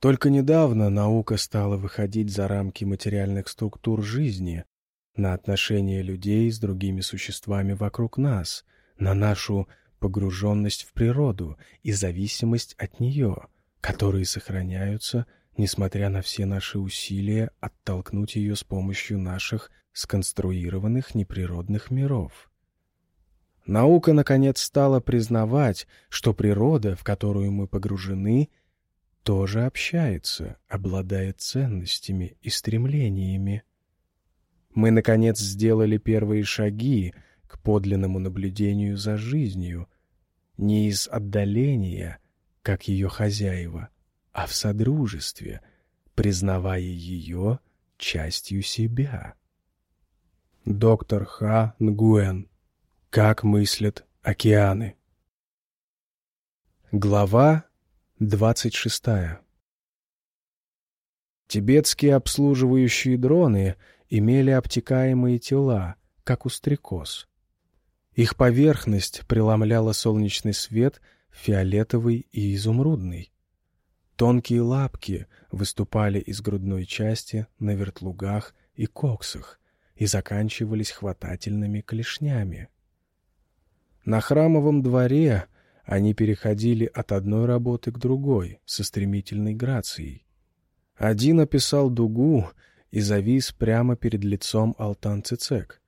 Только недавно наука стала выходить за рамки материальных структур жизни, на отношения людей с другими существами вокруг нас, на нашу погруженность в природу и зависимость от нее, которые сохраняются, несмотря на все наши усилия оттолкнуть ее с помощью наших сконструированных неприродных миров. Наука, наконец, стала признавать, что природа, в которую мы погружены, тоже общается, обладает ценностями и стремлениями. Мы, наконец, сделали первые шаги к подлинному наблюдению за жизнью, не из отдаления, как ее хозяева, а в содружестве, признавая ее частью себя. Доктор Ха Нгуэн. Как мыслят океаны. Глава Двадцать шестая. Тибетские обслуживающие дроны имели обтекаемые тела, как у стрекоз. Их поверхность преломляла солнечный свет фиолетовый и изумрудный. Тонкие лапки выступали из грудной части на вертлугах и коксах и заканчивались хватательными клешнями. На храмовом дворе — они переходили от одной работы к другой со стремительной грацией. Один описал дугу и завис прямо перед лицом Алтан Цицек.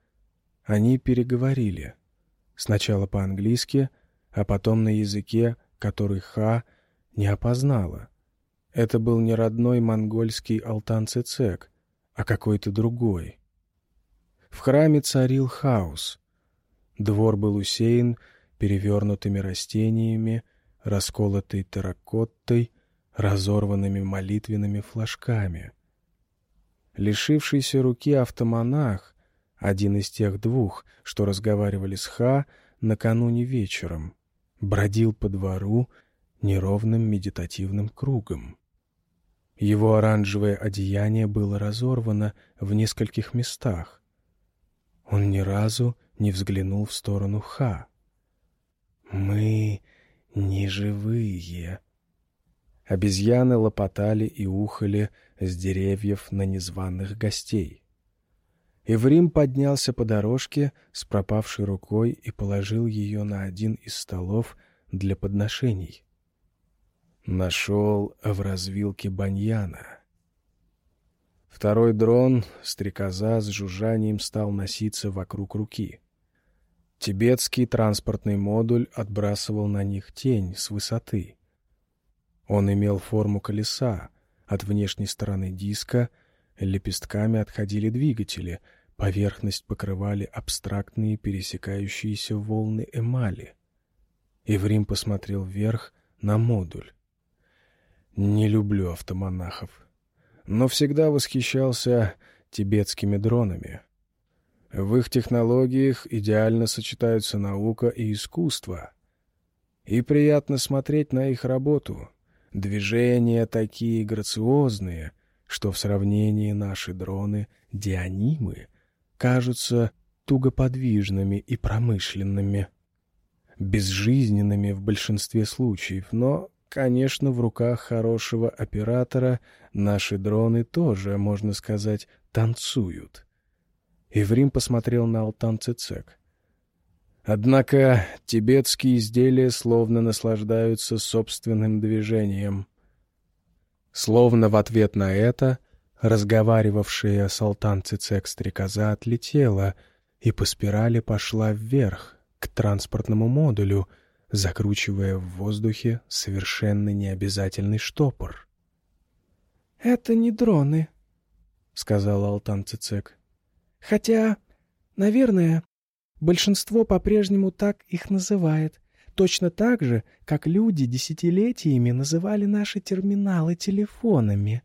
Они переговорили. Сначала по-английски, а потом на языке, который Ха не опознала. Это был не родной монгольский Алтан Цицек, а какой-то другой. В храме царил хаос. Двор был усеян перевернутыми растениями, расколотой терракоттой, разорванными молитвенными флажками. Лишившийся руки автомонах, один из тех двух, что разговаривали с Ха накануне вечером, бродил по двору неровным медитативным кругом. Его оранжевое одеяние было разорвано в нескольких местах. Он ни разу не взглянул в сторону Ха. «Мы не живые». Обезьяны лопотали и ухали с деревьев на незваных гостей. Иврим поднялся по дорожке с пропавшей рукой и положил ее на один из столов для подношений. Нашел в развилке баньяна. Второй дрон, стрекоза с жужжанием, стал носиться вокруг руки. Тибетский транспортный модуль отбрасывал на них тень с высоты. Он имел форму колеса, от внешней стороны диска лепестками отходили двигатели, поверхность покрывали абстрактные пересекающиеся волны эмали. Иврим посмотрел вверх на модуль. «Не люблю автомонахов, но всегда восхищался тибетскими дронами». В их технологиях идеально сочетаются наука и искусство. И приятно смотреть на их работу. Движения такие грациозные, что в сравнении наши дроны Дионимы кажутся тугоподвижными и промышленными. Безжизненными в большинстве случаев, но, конечно, в руках хорошего оператора наши дроны тоже, можно сказать, танцуют. Иврим посмотрел на Алтан Цицек. Однако тибетские изделия словно наслаждаются собственным движением. Словно в ответ на это разговаривавшая с Алтан Цицек стрекоза отлетела и по спирали пошла вверх, к транспортному модулю, закручивая в воздухе совершенно необязательный штопор. «Это не дроны», — сказал Алтан Цицек. Хотя, наверное, большинство по-прежнему так их называет, точно так же, как люди десятилетиями называли наши терминалы телефонами.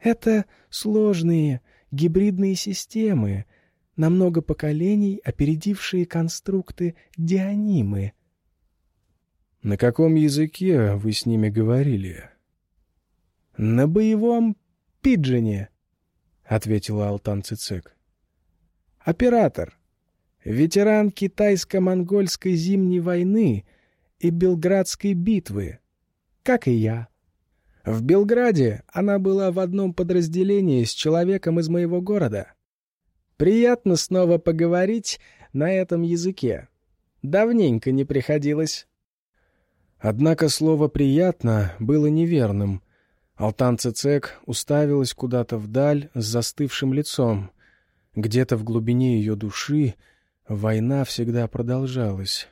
Это сложные гибридные системы, на много поколений опередившие конструкты Дионимы. «На каком языке вы с ними говорили?» «На боевом пиджине», — ответила Алтан Цицек. Оператор. Ветеран китайско-монгольской зимней войны и Белградской битвы. Как и я. В Белграде она была в одном подразделении с человеком из моего города. Приятно снова поговорить на этом языке. Давненько не приходилось. Однако слово «приятно» было неверным. Алтан Цицек уставилась куда-то вдаль с застывшим лицом. Где-то в глубине ее души война всегда продолжалась.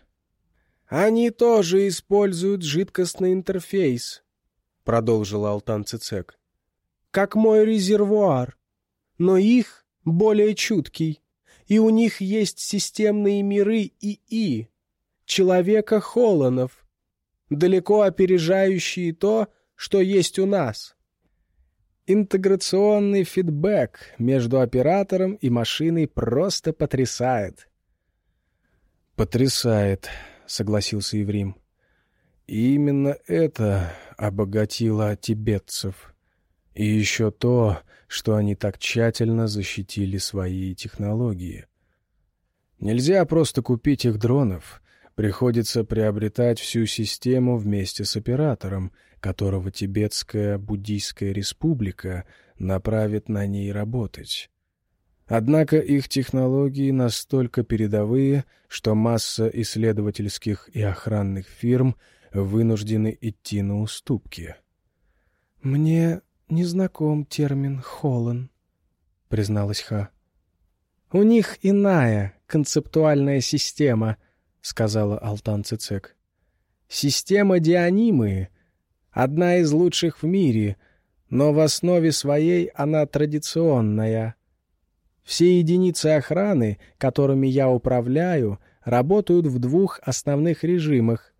«Они тоже используют жидкостный интерфейс», — продолжил Алтан Цицек. «Как мой резервуар. Но их более чуткий, и у них есть системные миры ИИ, человека Холланов, далеко опережающие то, что есть у нас. Интеграционный фидбэк между оператором и машиной просто потрясает. «Потрясает», — согласился Еврим. И именно это обогатило тибетцев. И еще то, что они так тщательно защитили свои технологии. Нельзя просто купить их дронов. Приходится приобретать всю систему вместе с оператором, которого Тибетская буддийская республика направит на ней работать. Однако их технологии настолько передовые, что масса исследовательских и охранных фирм вынуждены идти на уступки. «Мне не знаком термин «холлан», — призналась Ха. «У них иная концептуальная система», — сказала Алтан Цицек. «Система Дионимы — одна из лучших в мире, но в основе своей она традиционная. Все единицы охраны, которыми я управляю, работают в двух основных режимах.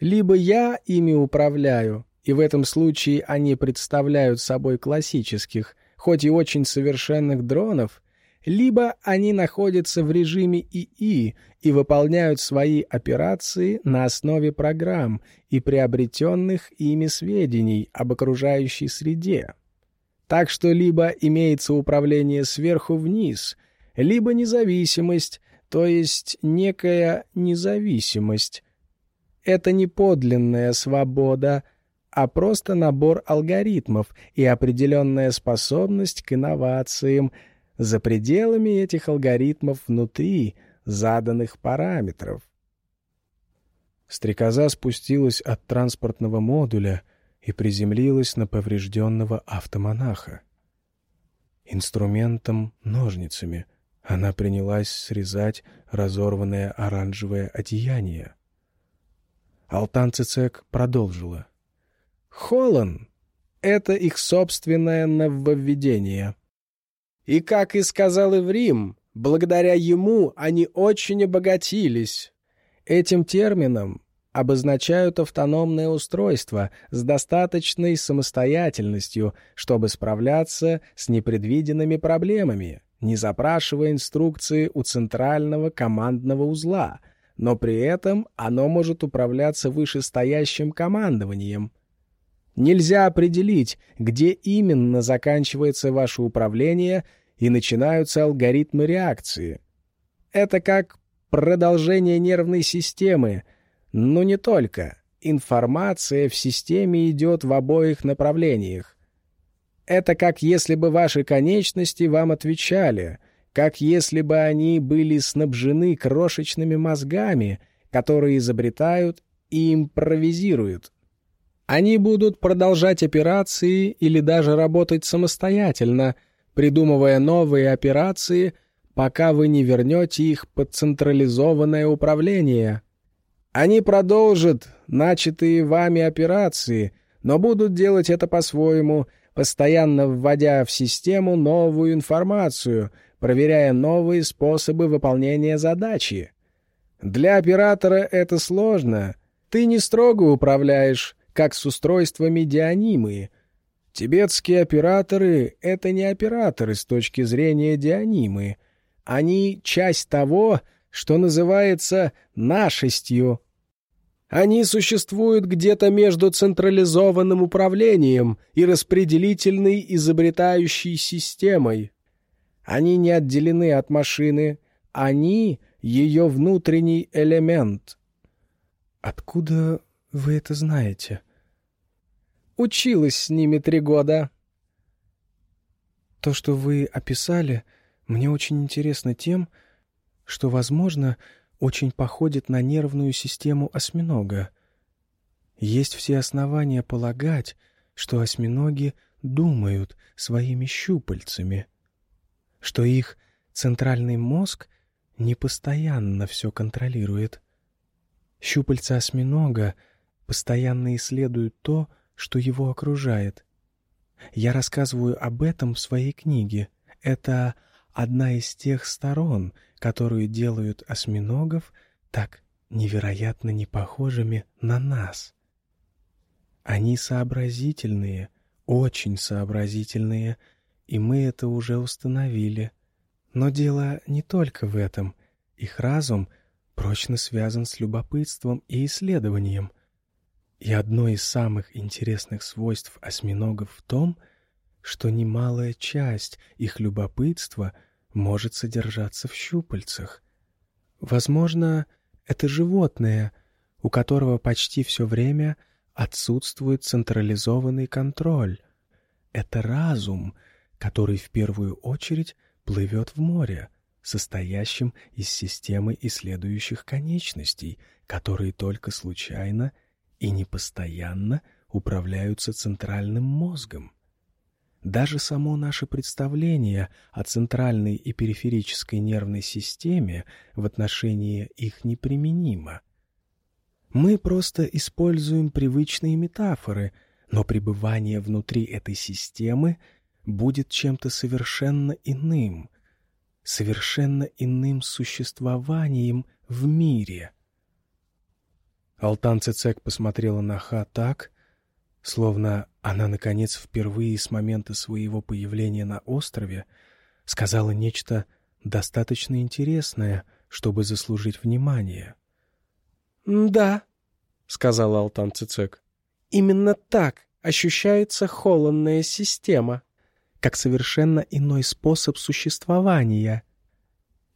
Либо я ими управляю, и в этом случае они представляют собой классических, хоть и очень совершенных дронов, либо они находятся в режиме ИИ и выполняют свои операции на основе программ и приобретенных ими сведений об окружающей среде. Так что либо имеется управление сверху вниз, либо независимость, то есть некая независимость. Это не подлинная свобода, а просто набор алгоритмов и определенная способность к инновациям за пределами этих алгоритмов внутри заданных параметров. Стрекоза спустилась от транспортного модуля — и приземлилась на поврежденного автомонаха. Инструментом, ножницами, она принялась срезать разорванное оранжевое одеяние. Алтан Цицек продолжила. «Холлан — это их собственное нововведение. И, как и сказал Иврим, благодаря ему они очень обогатились. Этим термином обозначают автономное устройство с достаточной самостоятельностью, чтобы справляться с непредвиденными проблемами, не запрашивая инструкции у центрального командного узла, но при этом оно может управляться вышестоящим командованием. Нельзя определить, где именно заканчивается ваше управление и начинаются алгоритмы реакции. Это как продолжение нервной системы — но не только. Информация в системе идет в обоих направлениях. Это как если бы ваши конечности вам отвечали, как если бы они были снабжены крошечными мозгами, которые изобретают и импровизируют. Они будут продолжать операции или даже работать самостоятельно, придумывая новые операции, пока вы не вернете их под централизованное управление. Они продолжат начатые вами операции, но будут делать это по-своему, постоянно вводя в систему новую информацию, проверяя новые способы выполнения задачи. Для оператора это сложно. Ты не строго управляешь, как с устройствами Дионимы. Тибетские операторы — это не операторы с точки зрения Дионимы. Они — часть того, что называется нашестью. Они существуют где-то между централизованным управлением и распределительной изобретающей системой. Они не отделены от машины, они — ее внутренний элемент. «Откуда вы это знаете?» Училась с ними три года». То, что вы описали, мне очень интересно тем, что, возможно, очень походит на нервную систему осьминога. Есть все основания полагать, что осьминоги думают своими щупальцами, что их центральный мозг не постоянно все контролирует. Щупальца осьминога постоянно исследуют то, что его окружает. Я рассказываю об этом в своей книге. Это одна из тех сторон, которые делают осьминогов так невероятно непохожими на нас. Они сообразительные, очень сообразительные, и мы это уже установили. Но дело не только в этом. Их разум прочно связан с любопытством и исследованием. И одно из самых интересных свойств осьминогов в том, что немалая часть их любопытства может содержаться в щупальцах. Возможно, это животное, у которого почти все время отсутствует централизованный контроль. Это разум, который в первую очередь плывет в море, состоящем из системы исследующих конечностей, которые только случайно — и непостоянно управляются центральным мозгом. Даже само наше представление о центральной и периферической нервной системе в отношении их неприменимо. Мы просто используем привычные метафоры, но пребывание внутри этой системы будет чем-то совершенно иным, совершенно иным существованием в мире — Алтан Цицек посмотрела на Ха так, словно она, наконец, впервые с момента своего появления на острове сказала нечто достаточно интересное, чтобы заслужить внимание. «Да», — сказала Алтан Цицек, — «именно так ощущается холодная система, как совершенно иной способ существования»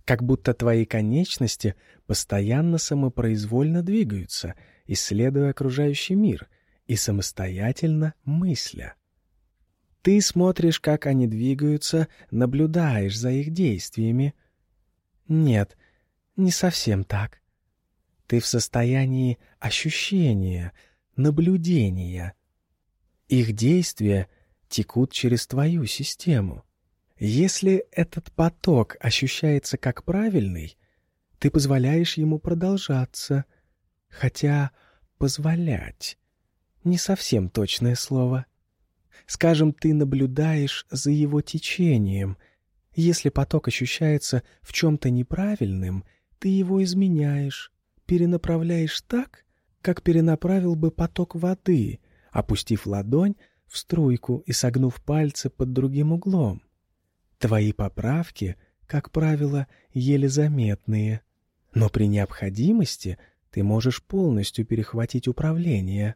как будто твои конечности постоянно самопроизвольно двигаются, исследуя окружающий мир и самостоятельно мысля. Ты смотришь, как они двигаются, наблюдаешь за их действиями. Нет, не совсем так. Ты в состоянии ощущения, наблюдения. Их действия текут через твою систему. Если этот поток ощущается как правильный, ты позволяешь ему продолжаться. Хотя «позволять» — не совсем точное слово. Скажем, ты наблюдаешь за его течением. Если поток ощущается в чем-то неправильным, ты его изменяешь, перенаправляешь так, как перенаправил бы поток воды, опустив ладонь в струйку и согнув пальцы под другим углом. Твои поправки, как правило, еле заметные, но при необходимости ты можешь полностью перехватить управление.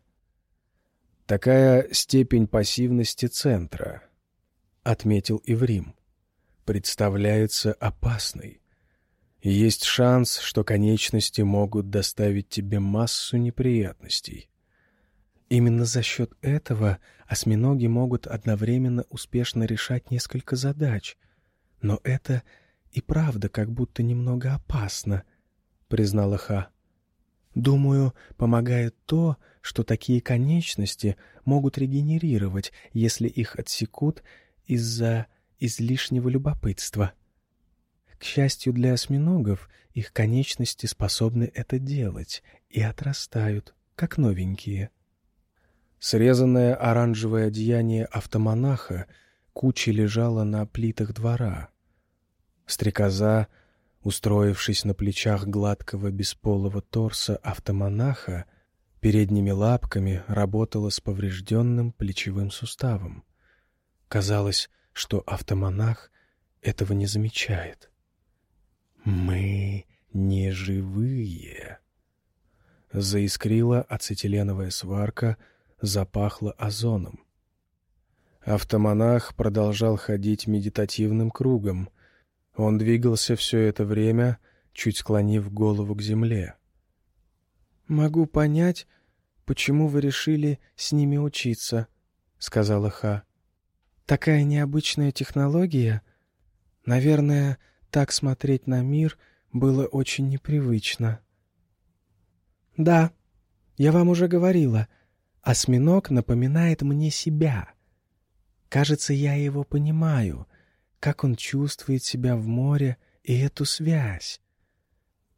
Такая степень пассивности центра, — отметил Иврим, — представляется опасной. Есть шанс, что конечности могут доставить тебе массу неприятностей. Именно за счет этого осьминоги могут одновременно успешно решать несколько задач. Но это и правда как будто немного опасно, — признала Ха. Думаю, помогает то, что такие конечности могут регенерировать, если их отсекут из-за излишнего любопытства. К счастью для осьминогов, их конечности способны это делать и отрастают, как новенькие — Срезанное оранжевое одеяние автомонаха кучей лежало на плитах двора. Стрекоза, устроившись на плечах гладкого бесполого торса автомонаха, передними лапками работала с поврежденным плечевым суставом. Казалось, что автомонах этого не замечает. «Мы не живые!» Заискрила ацетиленовая сварка — запахло озоном. Автомонах продолжал ходить медитативным кругом. Он двигался все это время, чуть склонив голову к земле. «Могу понять, почему вы решили с ними учиться», — сказала Ха. «Такая необычная технология. Наверное, так смотреть на мир было очень непривычно». «Да, я вам уже говорила, осьминог напоминает мне себя. Кажется, я его понимаю, как он чувствует себя в море и эту связь.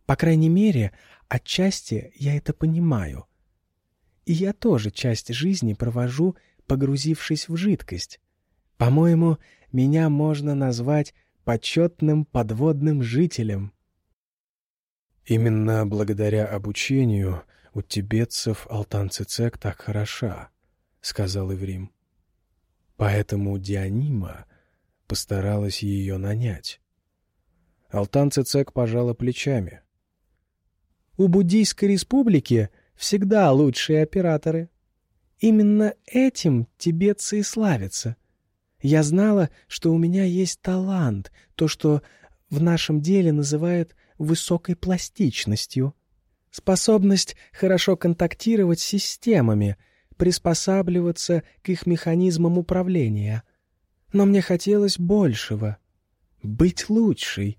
По крайней мере, отчасти я это понимаю. И я тоже часть жизни провожу, погрузившись в жидкость. По-моему, меня можно назвать почетным подводным жителем. Именно благодаря обучению у тибетцев Алтан-Цицек так хороша, — сказал Иврим. Поэтому Дианима постаралась ее нанять. Алтан-Цицек пожала плечами. У Буддийской республики всегда лучшие операторы. Именно этим тибетцы и славятся. Я знала, что у меня есть талант, то, что в нашем деле называют высокой пластичностью. Способность хорошо контактировать с системами, приспосабливаться к их механизмам управления. Но мне хотелось большего. Быть лучшей.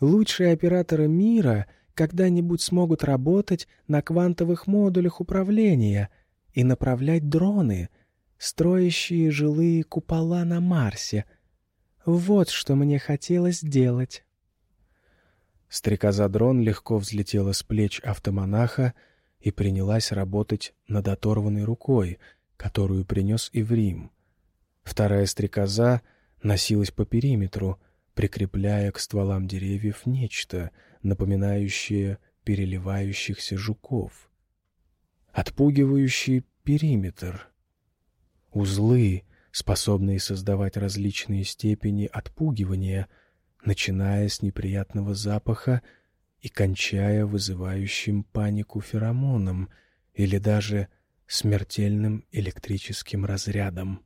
Лучшие операторы мира — когда-нибудь смогут работать на квантовых модулях управления и направлять дроны, строящие жилые купола на Марсе. Вот что мне хотелось делать. Стрекоза-дрон легко взлетела с плеч автомонаха и принялась работать над оторванной рукой, которую принес Иврим. Вторая стрекоза носилась по периметру, прикрепляя к стволам деревьев нечто, напоминающее переливающихся жуков. Отпугивающий периметр. Узлы, способные создавать различные степени отпугивания, начиная с неприятного запаха и кончая вызывающим панику феромоном или даже смертельным электрическим разрядом.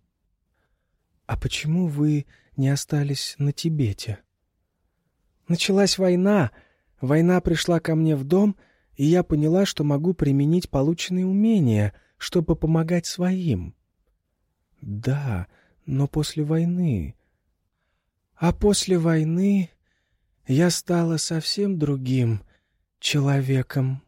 «А почему вы не остались на Тибете?» «Началась война. Война пришла ко мне в дом, и я поняла, что могу применить полученные умения, чтобы помогать своим». «Да, но после войны...» «А после войны я стала совсем другим человеком».